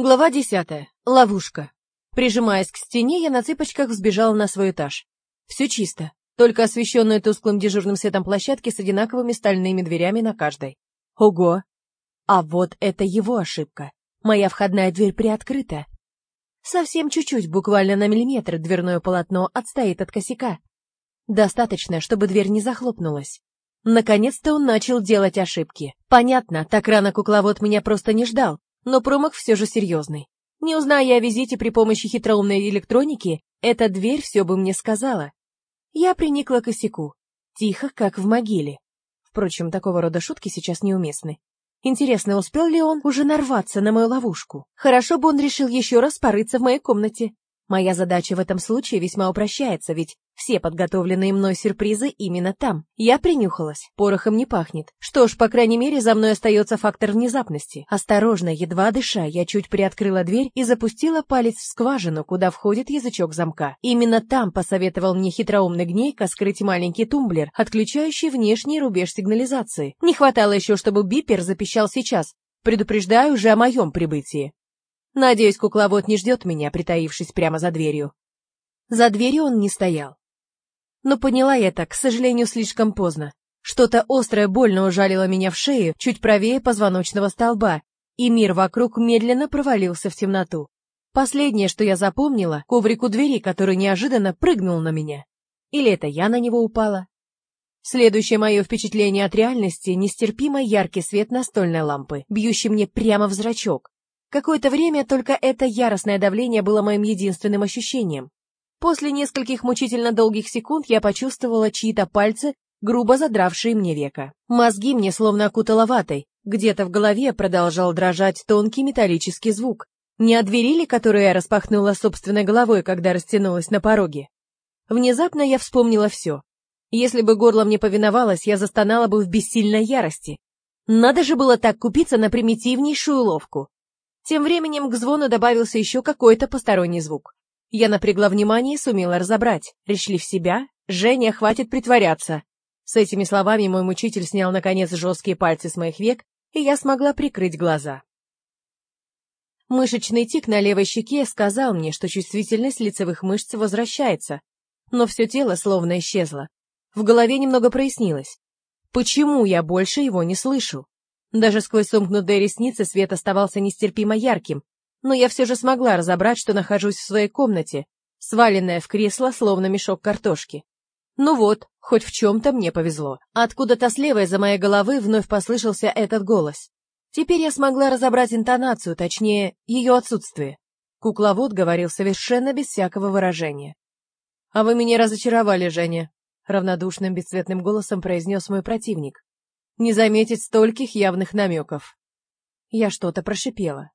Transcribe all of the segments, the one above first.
Глава десятая. Ловушка. Прижимаясь к стене, я на цыпочках взбежала на свой этаж. Все чисто, только освещенные тусклым дежурным светом площадки с одинаковыми стальными дверями на каждой. Ого! А вот это его ошибка. Моя входная дверь приоткрыта. Совсем чуть-чуть, буквально на миллиметр, дверное полотно отстоит от косяка. Достаточно, чтобы дверь не захлопнулась. Наконец-то он начал делать ошибки. Понятно, так рано кукловод меня просто не ждал, но промах все же серьезный. Не узная я о визите при помощи хитроумной электроники, эта дверь все бы мне сказала. Я приникла к косяку. Тихо, как в могиле. Впрочем, такого рода шутки сейчас неуместны. Интересно, успел ли он уже нарваться на мою ловушку? Хорошо бы он решил еще раз порыться в моей комнате. Моя задача в этом случае весьма упрощается, ведь все подготовленные мной сюрпризы именно там. Я принюхалась, порохом не пахнет. Что ж, по крайней мере, за мной остается фактор внезапности. Осторожно, едва дыша, я чуть приоткрыла дверь и запустила палец в скважину, куда входит язычок замка. Именно там посоветовал мне хитроумный гнейка скрыть маленький тумблер, отключающий внешний рубеж сигнализации. Не хватало еще, чтобы бипер запищал сейчас. Предупреждаю уже о моем прибытии. Надеюсь, кукловод не ждет меня, притаившись прямо за дверью. За дверью он не стоял. Но поняла я это, к сожалению, слишком поздно. Что-то острое больно ужалило меня в шею, чуть правее позвоночного столба, и мир вокруг медленно провалился в темноту. Последнее, что я запомнила, коврик у двери, который неожиданно прыгнул на меня. Или это я на него упала? Следующее мое впечатление от реальности — нестерпимо яркий свет настольной лампы, бьющий мне прямо в зрачок. Какое-то время только это яростное давление было моим единственным ощущением. После нескольких мучительно долгих секунд я почувствовала чьи-то пальцы, грубо задравшие мне века. Мозги мне словно окутало ватой. Где-то в голове продолжал дрожать тонкий металлический звук. Не от двери ли, которую я распахнула собственной головой, когда растянулась на пороге? Внезапно я вспомнила все. Если бы горло мне повиновалось, я застонала бы в бессильной ярости. Надо же было так купиться на примитивнейшую уловку. Тем временем к звону добавился еще какой-то посторонний звук. Я напрягла внимание и сумела разобрать. Пришли в себя? Женя, хватит притворяться. С этими словами мой мучитель снял, наконец, жесткие пальцы с моих век, и я смогла прикрыть глаза. Мышечный тик на левой щеке сказал мне, что чувствительность лицевых мышц возвращается, но все тело словно исчезло. В голове немного прояснилось. Почему я больше его не слышу? Даже сквозь сомкнутые ресницы свет оставался нестерпимо ярким, но я все же смогла разобрать, что нахожусь в своей комнате, сваленная в кресло, словно мешок картошки. Ну вот, хоть в чем-то мне повезло. Откуда-то слева из-за моей головы вновь послышался этот голос. Теперь я смогла разобрать интонацию, точнее, ее отсутствие. Кукловод говорил совершенно без всякого выражения. «А вы меня разочаровали, Женя», — равнодушным бесцветным голосом произнес мой противник. «Не заметить стольких явных намеков». Я что-то прошипела.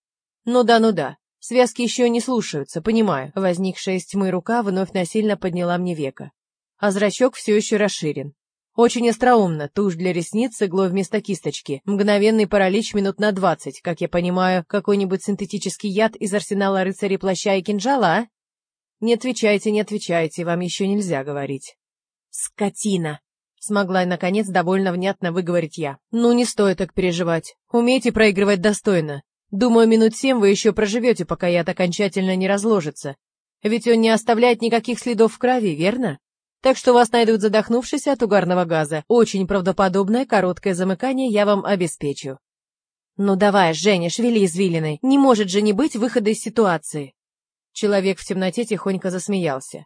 Ну да, ну да. Связки еще не слушаются, понимаю. Возникшая из тьмы рука вновь насильно подняла мне века. А зрачок все еще расширен. Очень остроумно, тушь для ресниц с иглой вместо кисточки. Мгновенный паралич минут на двадцать, как я понимаю, какой-нибудь синтетический яд из арсенала рыцарей плаща и кинжала, а? Не отвечайте, не отвечайте, вам еще нельзя говорить. Скотина! Смогла, наконец, довольно внятно выговорить я. Ну, не стоит так переживать. Умейте проигрывать достойно. Думаю, минут семь вы еще проживете, пока яд окончательно не разложится. Ведь он не оставляет никаких следов в крови, верно? Так что вас найдут задохнувшись от угарного газа. Очень правдоподобное короткое замыкание я вам обеспечу. Ну давай, Женя, шевели извилиной. Не может же не быть выхода из ситуации. Человек в темноте тихонько засмеялся.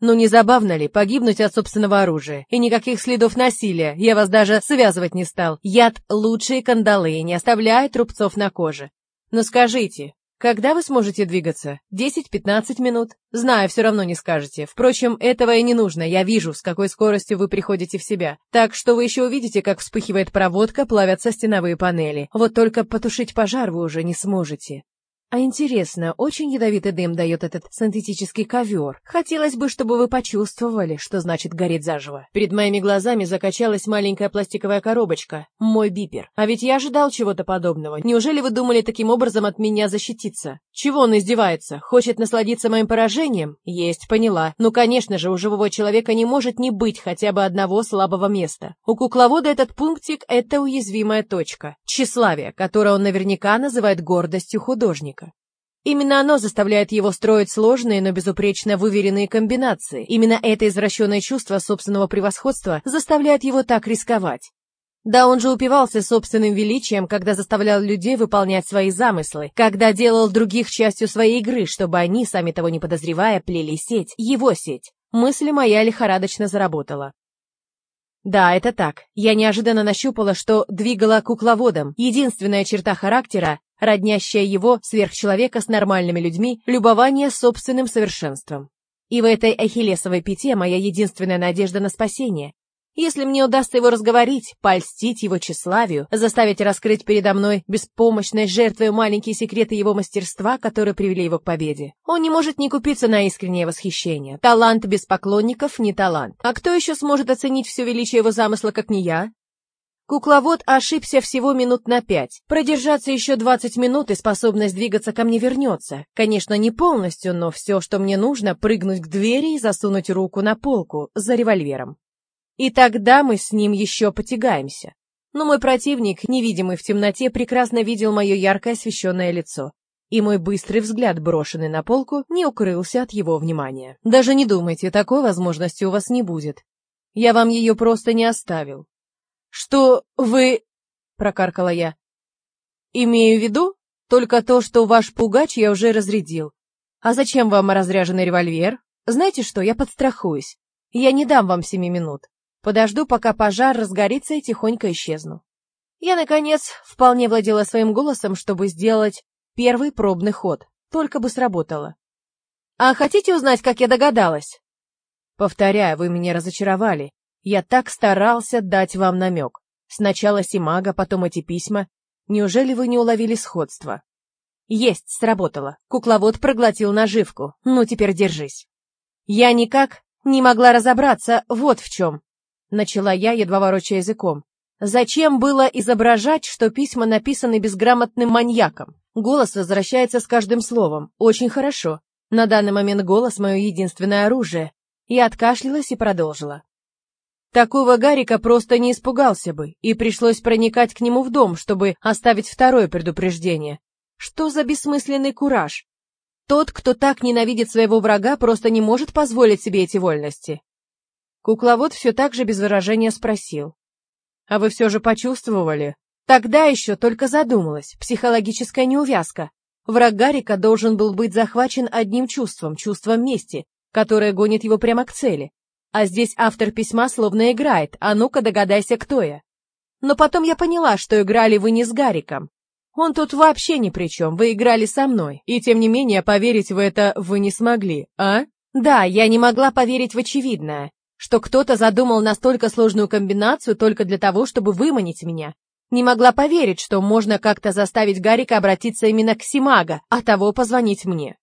Ну не забавно ли погибнуть от собственного оружия? И никаких следов насилия, я вас даже связывать не стал. Яд — лучшие кандалы, не оставляет рубцов на коже. Но скажите, когда вы сможете двигаться? 10-15 минут? Знаю, все равно не скажете. Впрочем, этого и не нужно, я вижу, с какой скоростью вы приходите в себя. Так что вы еще увидите, как вспыхивает проводка, плавятся стеновые панели. Вот только потушить пожар вы уже не сможете. А интересно, очень ядовитый дым дает этот синтетический ковер. Хотелось бы, чтобы вы почувствовали, что значит гореть заживо. Перед моими глазами закачалась маленькая пластиковая коробочка. Мой бипер. А ведь я ожидал чего-то подобного. Неужели вы думали таким образом от меня защититься? Чего он издевается? Хочет насладиться моим поражением? Есть, поняла. Ну, конечно же, у живого человека не может не быть хотя бы одного слабого места. У кукловода этот пунктик — это уязвимая точка. Тщеславие, которое он наверняка называет гордостью художника. Именно оно заставляет его строить сложные, но безупречно выверенные комбинации. Именно это извращенное чувство собственного превосходства заставляет его так рисковать. Да он же упивался собственным величием, когда заставлял людей выполнять свои замыслы, когда делал других частью своей игры, чтобы они, сами того не подозревая, плели сеть, его сеть. Мысль моя лихорадочно заработала. Да, это так. Я неожиданно нащупала, что двигала кукловодом. Единственная черта характера, роднящая его, сверхчеловека, с нормальными людьми, любование собственным совершенством. И в этой ахиллесовой пяте моя единственная надежда на спасение. Если мне удастся его разговорить, польстить его тщеславию, заставить раскрыть передо мной беспомощной жертвой маленькие секреты его мастерства, которые привели его к победе, он не может не купиться на искреннее восхищение. Талант без поклонников не талант. А кто еще сможет оценить все величие его замысла, как не я? Кукловод ошибся всего минут на пять. Продержаться еще двадцать минут и способность двигаться ко мне вернется. Конечно, не полностью, но все, что мне нужно, прыгнуть к двери и засунуть руку на полку за револьвером. И тогда мы с ним еще потягаемся. Но мой противник, невидимый в темноте, прекрасно видел мое ярко освещенное лицо. И мой быстрый взгляд, брошенный на полку, не укрылся от его внимания. Даже не думайте, такой возможности у вас не будет. Я вам ее просто не оставил. Что вы... прокаркала я. Имею в виду только то, что ваш пугач я уже разрядил. А зачем вам разряженный револьвер? Знаете что, я подстрахуюсь. Я не дам вам семи минут. Подожду, пока пожар разгорится и тихонько исчезну. Я, наконец, вполне владела своим голосом, чтобы сделать первый пробный ход. Только бы сработало. А хотите узнать, как я догадалась? Повторяю, вы меня разочаровали. Я так старался дать вам намек. Сначала Симага, потом эти письма. Неужели вы не уловили сходство? Есть, сработало. Кукловод проглотил наживку. Ну, теперь держись. Я никак не могла разобраться, вот в чем. Начала я, едва ворочая языком. Зачем было изображать, что письма написаны безграмотным маньяком? Голос возвращается с каждым словом. Очень хорошо. На данный момент голос — мое единственное оружие. Я откашлялась и продолжила. Такого Гарика просто не испугался бы, и пришлось проникать к нему в дом, чтобы оставить второе предупреждение. Что за бессмысленный кураж? Тот, кто так ненавидит своего врага, просто не может позволить себе эти вольности. Кукловод все так же без выражения спросил. «А вы все же почувствовали?» Тогда еще только задумалась, психологическая неувязка. Враг Гарика должен был быть захвачен одним чувством, чувством мести, которое гонит его прямо к цели. А здесь автор письма словно играет, а ну-ка догадайся, кто я. Но потом я поняла, что играли вы не с Гариком. Он тут вообще ни при чем, вы играли со мной, и тем не менее поверить в это вы не смогли, а? Да, я не могла поверить в очевидное что кто-то задумал настолько сложную комбинацию только для того, чтобы выманить меня. Не могла поверить, что можно как-то заставить Гарика обратиться именно к Симага, а того позвонить мне.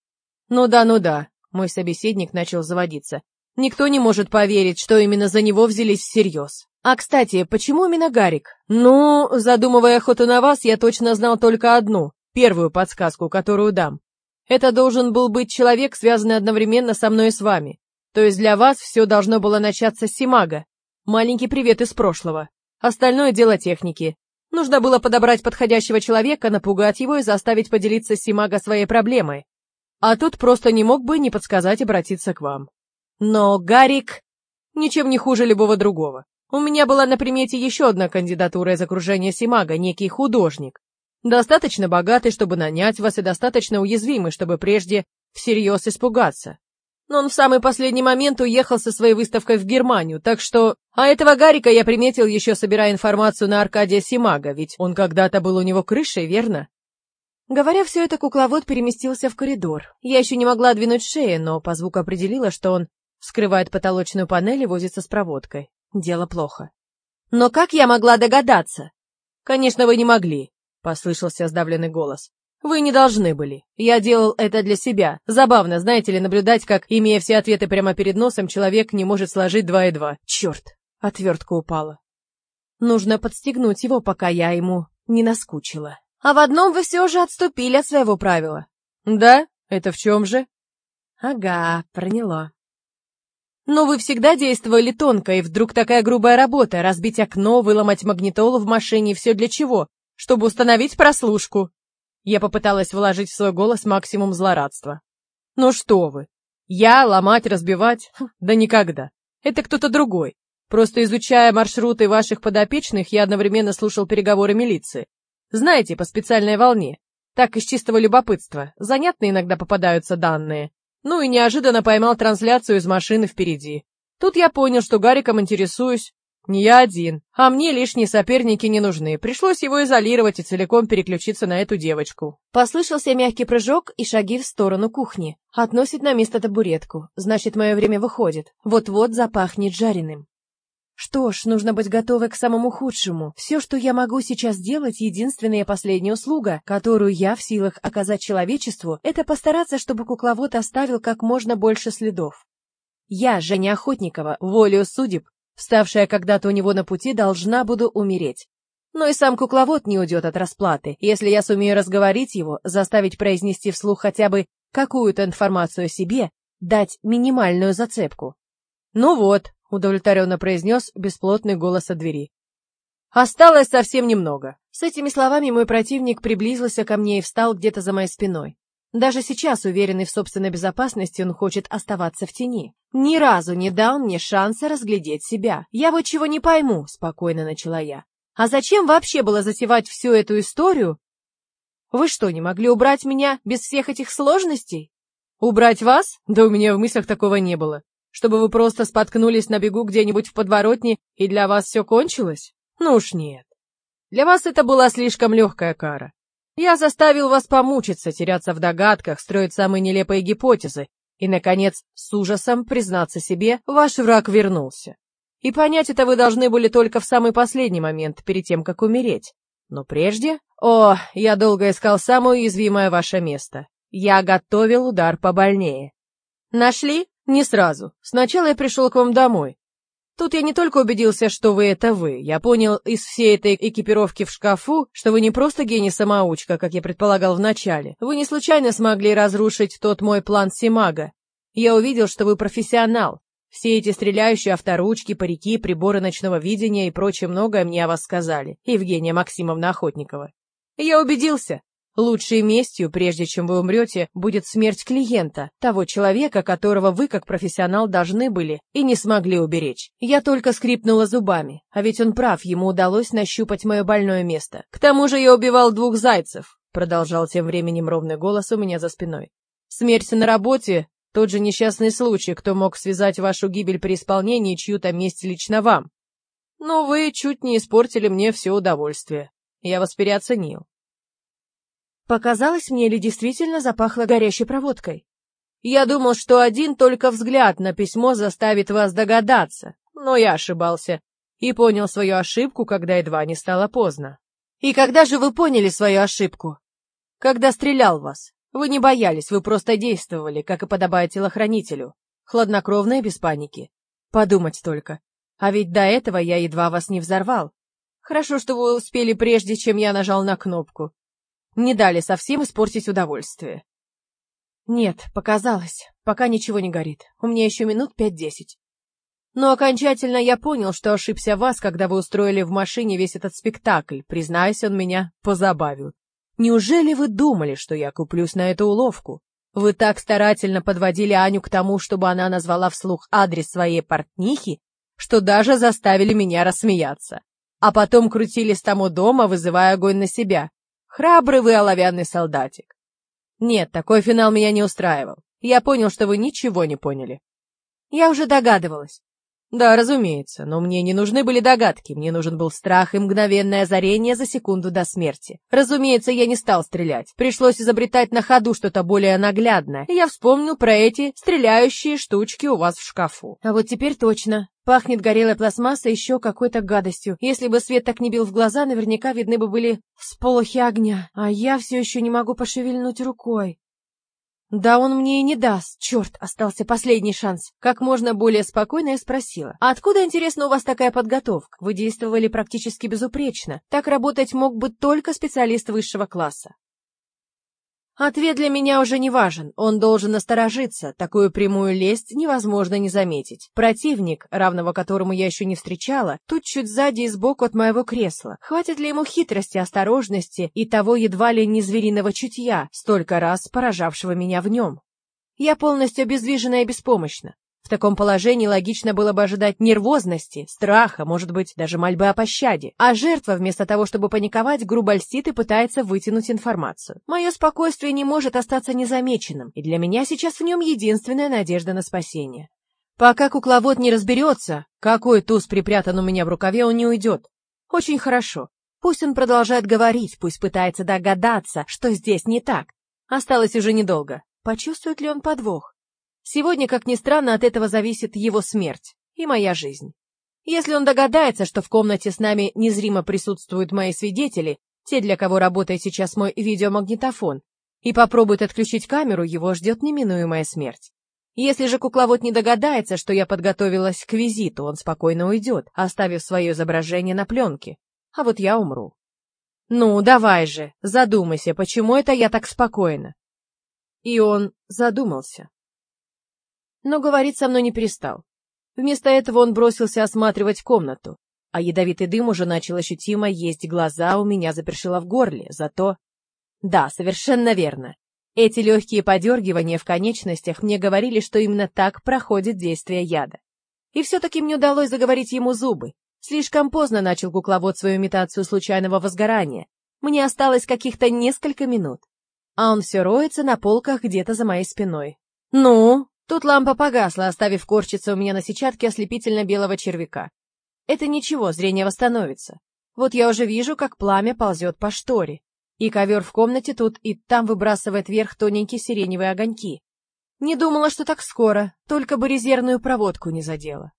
Ну да, ну да, мой собеседник начал заводиться. Никто не может поверить, что именно за него взялись всерьез. А, кстати, почему именно Гарик? Ну, задумывая охоту на вас, я точно знал только одну, первую подсказку, которую дам. Это должен был быть человек, связанный одновременно со мной и с вами. То есть для вас все должно было начаться с Симага. Маленький привет из прошлого. Остальное дело техники. Нужно было подобрать подходящего человека, напугать его и заставить поделиться с Симага своей проблемой. А тут просто не мог бы не подсказать обратиться к вам. Но Гарик ничем не хуже любого другого. У меня была на примете еще одна кандидатура из окружения Симага, некий художник. Достаточно богатый, чтобы нанять вас, и достаточно уязвимый, чтобы прежде всерьез испугаться. Но он в самый последний момент уехал со своей выставкой в Германию, так что... А этого Гарика я приметил еще собирая информацию на Аркадия Симага, ведь он когда-то был у него крышей, верно? Говоря все это, кукловод переместился в коридор. Я еще не могла двинуть шею, но по звуку определила, что он вскрывает потолочную панель и возится с проводкой. Дело плохо. Но как я могла догадаться? Конечно, вы не могли, послышался сдавленный голос. Вы не должны были. Я делал это для себя. Забавно, знаете ли, наблюдать, как, имея все ответы прямо перед носом, человек не может сложить два и два. Черт, отвертка упала. Нужно подстегнуть его, пока я ему не наскучила. А в одном вы все же отступили от своего правила. Да? Это в чем же? Ага, проняло. Но вы всегда действовали тонко, и вдруг такая грубая работа, разбить окно, выломать магнитолу в машине, все для чего? Чтобы установить прослушку. Я попыталась вложить в свой голос максимум злорадства. Ну что вы, я ломать, разбивать? Хм, да никогда. Это кто-то другой. Просто изучая маршруты ваших подопечных, я одновременно слушал переговоры милиции. Знаете, по специальной волне. Так из чистого любопытства. Занятно иногда попадаются данные. Ну и неожиданно поймал трансляцию из машины впереди. Тут я понял, что Гариком интересуюсь. Не я один, а мне лишние соперники не нужны. Пришлось его изолировать и целиком переключиться на эту девочку. Послышался мягкий прыжок и шаги в сторону кухни. Относит на место табуретку. Значит, мое время выходит. Вот-вот запахнет жареным. Что ж, нужно быть готовой к самому худшему. Все, что я могу сейчас сделать, единственная последняя услуга, которую я в силах оказать человечеству, это постараться, чтобы кукловод оставил как можно больше следов. Я, Женя Охотникова, волею судеб, вставшая когда-то у него на пути, должна буду умереть. Но и сам кукловод не уйдет от расплаты, если я сумею разговорить его, заставить произнести вслух хотя бы какую-то информацию о себе, дать минимальную зацепку. Ну вот, — удовлетворенно произнес бесплотный голос от двери. «Осталось совсем немного». С этими словами мой противник приблизился ко мне и встал где-то за моей спиной. Даже сейчас, уверенный в собственной безопасности, он хочет оставаться в тени. Ни разу не дал мне шанса разглядеть себя. Я вот чего не пойму, — спокойно начала я. А зачем вообще было затевать всю эту историю? Вы что, не могли убрать меня без всех этих сложностей? Убрать вас? Да у меня в мыслях такого не было. Чтобы вы просто споткнулись на бегу где-нибудь в подворотне, и для вас все кончилось? Ну уж нет. Для вас это была слишком легкая кара. Я заставил вас помучиться, теряться в догадках, строить самые нелепые гипотезы, и, наконец, с ужасом признаться себе, ваш враг вернулся. И понять это вы должны были только в самый последний момент, перед тем, как умереть. Но прежде... О, я долго искал самое уязвимое ваше место. Я готовил удар побольнее. Нашли? Не сразу. Сначала я пришел к вам домой. Тут я не только убедился, что вы — это вы. Я понял из всей этой экипировки в шкафу, что вы не просто гений-самоучка, как я предполагал вначале. Вы не случайно смогли разрушить тот мой план Симага. Я увидел, что вы профессионал. Все эти стреляющие авторучки, парики, приборы ночного видения и прочее многое мне о вас сказали, Евгения Максимовна Охотникова. я убедился, Лучшей местью, прежде чем вы умрете, будет смерть клиента, того человека, которого вы, как профессионал, должны были и не смогли уберечь. Я только скрипнула зубами, а ведь он прав, ему удалось нащупать мое больное место. К тому же я убивал двух зайцев, продолжал тем временем ровный голос у меня за спиной. Смерть на работе — тот же несчастный случай, кто мог связать вашу гибель при исполнении чью-то месть лично вам. Но вы чуть не испортили мне все удовольствие. Я вас переоценил. Показалось мне или действительно запахло горящей проводкой? Я думал, что один только взгляд на письмо заставит вас догадаться, но я ошибался и понял свою ошибку, когда едва не стало поздно. И когда же вы поняли свою ошибку? Когда стрелял вас. Вы не боялись, вы просто действовали, как и подобает телохранителю. Хладнокровно и без паники. Подумать только. А ведь до этого я едва вас не взорвал. Хорошо, что вы успели прежде, чем я нажал на кнопку не дали совсем испортить удовольствие. Нет, показалось, пока ничего не горит. У меня еще минут пять-десять. Но окончательно я понял, что ошибся вас, когда вы устроили в машине весь этот спектакль. Признаюсь, он меня позабавил. Неужели вы думали, что я куплюсь на эту уловку? Вы так старательно подводили Аню к тому, чтобы она назвала вслух адрес своей портнихи, что даже заставили меня рассмеяться. А потом крутились там у дома, вызывая огонь на себя. Храбрый вы оловянный солдатик. Нет, такой финал меня не устраивал. Я понял, что вы ничего не поняли. Я уже догадывалась. Да, разумеется, но мне не нужны были догадки, мне нужен был страх и мгновенное озарение за секунду до смерти. Разумеется, я не стал стрелять. Пришлось изобретать на ходу что-то более наглядное, и я вспомнил про эти стреляющие штучки у вас в шкафу. А вот теперь точно. Пахнет горелой пластмассой еще какой-то гадостью. Если бы свет так не бил в глаза, наверняка видны бы были всполохи огня. А я все еще не могу пошевельнуть рукой. Да он мне и не даст. Черт, остался последний шанс. Как можно более спокойно я спросила. А откуда, интересно, у вас такая подготовка? Вы действовали практически безупречно. Так работать мог бы только специалист высшего класса. Ответ для меня уже не важен, он должен насторожиться, такую прямую лесть невозможно не заметить. Противник, равного которому я еще не встречала, тут чуть сзади и сбоку от моего кресла. Хватит ли ему хитрости, осторожности и того едва ли не звериного чутья, столько раз поражавшего меня в нем? Я полностью обездвижена и беспомощна. В таком положении логично было бы ожидать нервозности, страха, может быть, даже мольбы о пощаде. А жертва, вместо того, чтобы паниковать, грубо льстит и пытается вытянуть информацию. Мое спокойствие не может остаться незамеченным, и для меня сейчас в нем единственная надежда на спасение. Пока кукловод не разберется, какой туз припрятан у меня в рукаве, он не уйдет. Очень хорошо. Пусть он продолжает говорить, пусть пытается догадаться, что здесь не так. Осталось уже недолго. Почувствует ли он подвох? Сегодня, как ни странно, от этого зависит его смерть и моя жизнь. Если он догадается, что в комнате с нами незримо присутствуют мои свидетели, те, для кого работает сейчас мой видеомагнитофон, и попробует отключить камеру, его ждет неминуемая смерть. Если же кукловод не догадается, что я подготовилась к визиту, он спокойно уйдет, оставив свое изображение на пленке. А вот я умру. Ну, давай же, задумайся, почему это я так спокойна? И он задумался но говорить со мной не перестал. Вместо этого он бросился осматривать комнату, а ядовитый дым уже начал ощутимо есть глаза, у меня запершило в горле, зато... Да, совершенно верно. Эти легкие подергивания в конечностях мне говорили, что именно так проходит действие яда. И все-таки мне удалось заговорить ему зубы. Слишком поздно начал кукловод свою имитацию случайного возгорания. Мне осталось каких-то несколько минут. А он все роется на полках где-то за моей спиной. «Ну?» Тут лампа погасла, оставив корчиться у меня на сетчатке ослепительно-белого червяка. Это ничего, зрение восстановится. Вот я уже вижу, как пламя ползет по шторе. И ковер в комнате тут и там выбрасывает вверх тоненькие сиреневые огоньки. Не думала, что так скоро, только бы резервную проводку не задела.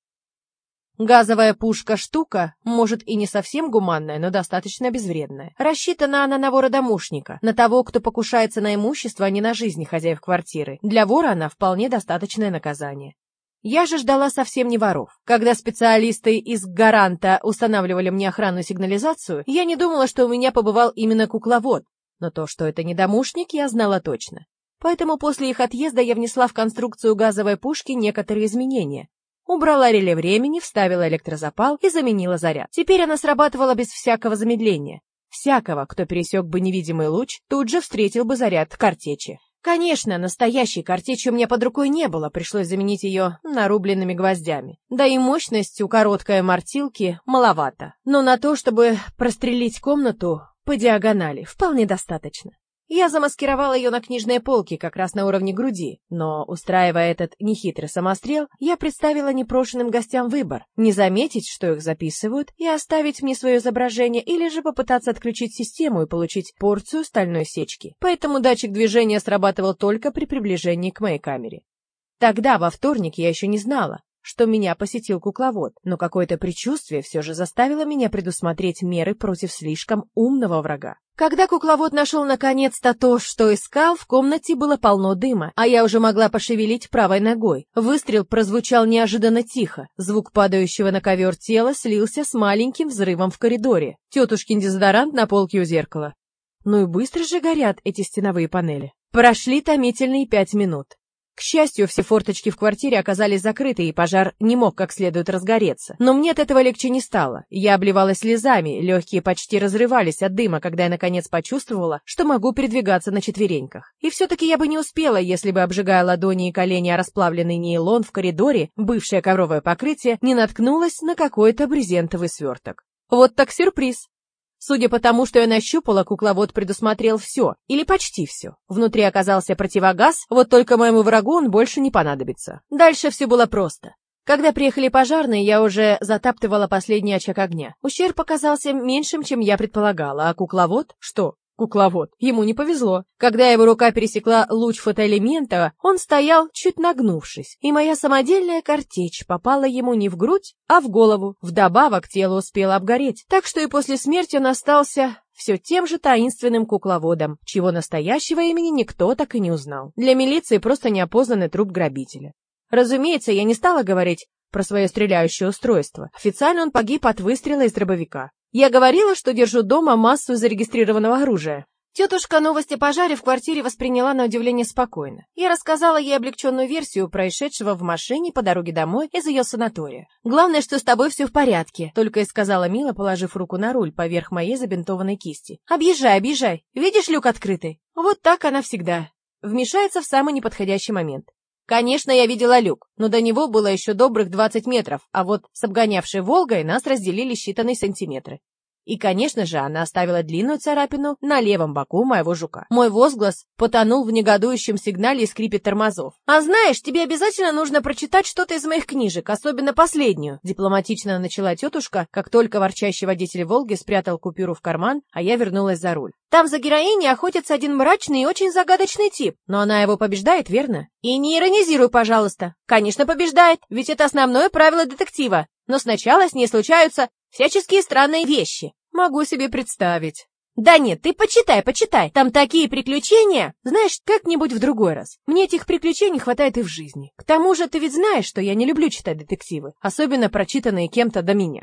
Газовая пушка-штука, может и не совсем гуманная, но достаточно безвредная. Рассчитана она на вора-домушника, на того, кто покушается на имущество, а не на жизни хозяев квартиры. Для вора она вполне достаточное наказание. Я же ждала совсем не воров. Когда специалисты из «Гаранта» устанавливали мне охранную сигнализацию, я не думала, что у меня побывал именно кукловод. Но то, что это не домушник, я знала точно. Поэтому после их отъезда я внесла в конструкцию газовой пушки некоторые изменения. Убрала реле времени, вставила электрозапал и заменила заряд. Теперь она срабатывала без всякого замедления. Всякого, кто пересек бы невидимый луч, тут же встретил бы заряд картечи. Конечно, настоящей картечи у меня под рукой не было, пришлось заменить ее нарубленными гвоздями. Да и мощность у короткой мортилки маловато. Но на то, чтобы прострелить комнату по диагонали, вполне достаточно. Я замаскировала ее на книжной полке как раз на уровне груди, но, устраивая этот нехитрый самострел, я представила непрошенным гостям выбор – не заметить, что их записывают, и оставить мне свое изображение, или же попытаться отключить систему и получить порцию стальной сечки. Поэтому датчик движения срабатывал только при приближении к моей камере. Тогда, во вторник, я еще не знала, что меня посетил кукловод, но какое-то предчувствие все же заставило меня предусмотреть меры против слишком умного врага. Когда кукловод нашел наконец-то то, что искал, в комнате было полно дыма, а я уже могла пошевелить правой ногой. Выстрел прозвучал неожиданно тихо. Звук падающего на ковер тела слился с маленьким взрывом в коридоре. Тетушкин дезодорант на полке у зеркала. Ну и быстро же горят эти стеновые панели. Прошли томительные пять минут. К счастью, все форточки в квартире оказались закрыты, и пожар не мог как следует разгореться. Но мне от этого легче не стало. Я обливалась слезами, легкие почти разрывались от дыма, когда я наконец почувствовала, что могу передвигаться на четвереньках. И все-таки я бы не успела, если бы, обжигая ладони и колени о расплавленный нейлон в коридоре, бывшее ковровое покрытие, не наткнулась на какой-то брезентовый сверток. Вот так сюрприз. Судя по тому, что я нащупала, кукловод предусмотрел все, или почти все. Внутри оказался противогаз, вот только моему врагу он больше не понадобится. Дальше все было просто. Когда приехали пожарные, я уже затаптывала последний очаг огня. Ущерб показался меньшим, чем я предполагала, а кукловод? Что? Кукловод. Ему не повезло. Когда его рука пересекла луч фотоэлемента, он стоял, чуть нагнувшись, и моя самодельная картечь попала ему не в грудь, а в голову. Вдобавок тело успело обгореть, так что и после смерти он остался все тем же таинственным кукловодом, чего настоящего имени никто так и не узнал. Для милиции просто неопознанный труп грабителя. Разумеется, я не стала говорить про свое стреляющее устройство. Официально он погиб от выстрела из дробовика. Я говорила, что держу дома массу зарегистрированного оружия. Тетушка новости о пожаре в квартире восприняла на удивление спокойно. Я рассказала ей облегченную версию происшедшего в машине по дороге домой из ее санатория. «Главное, что с тобой все в порядке», — только и сказала Мила, положив руку на руль поверх моей забинтованной кисти. «Объезжай, объезжай. Видишь люк открытый?» Вот так она всегда. Вмешается в самый неподходящий момент. Конечно, я видела люк, но до него было еще добрых 20 метров, а вот с обгонявшей «Волгой» нас разделили считанные сантиметры. И, конечно же, она оставила длинную царапину на левом боку моего жука. Мой возглас потонул в негодующем сигнале и скрипе тормозов. «А знаешь, тебе обязательно нужно прочитать что-то из моих книжек, особенно последнюю», дипломатично начала тетушка, как только ворчащий водитель «Волги» спрятал купюру в карман, а я вернулась за руль. Там за героиней охотится один мрачный и очень загадочный тип, но она его побеждает, верно? И не иронизируй, пожалуйста. Конечно, побеждает, ведь это основное правило детектива. Но сначала с ней случаются всяческие странные вещи. Могу себе представить. Да нет, ты почитай, почитай. Там такие приключения. Знаешь, как-нибудь в другой раз. Мне этих приключений хватает и в жизни. К тому же ты ведь знаешь, что я не люблю читать детективы, особенно прочитанные кем-то до меня.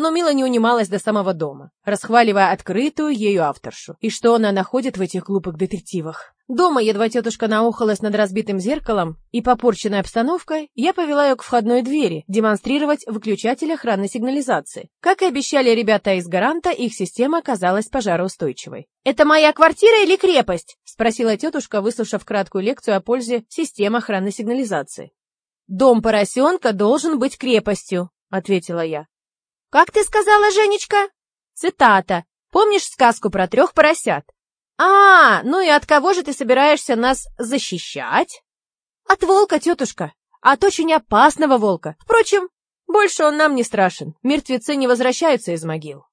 Но Мила не унималась до самого дома, расхваливая открытую ею авторшу. И что она находит в этих глупых детективах? Дома едва тетушка наухалась над разбитым зеркалом и попорченной обстановкой, я повела ее к входной двери, демонстрировать выключатель охранной сигнализации. Как и обещали ребята из гаранта, их система оказалась пожароустойчивой. «Это моя квартира или крепость?» — спросила тетушка, выслушав краткую лекцию о пользе системы охранной сигнализации. «Дом поросенка должен быть крепостью», — ответила я. «Как ты сказала, Женечка?» Цитата. «Помнишь сказку про трех поросят?» «А, ну и от кого же ты собираешься нас защищать?» «От волка, тетушка. От очень опасного волка. Впрочем, больше он нам не страшен. Мертвецы не возвращаются из могил».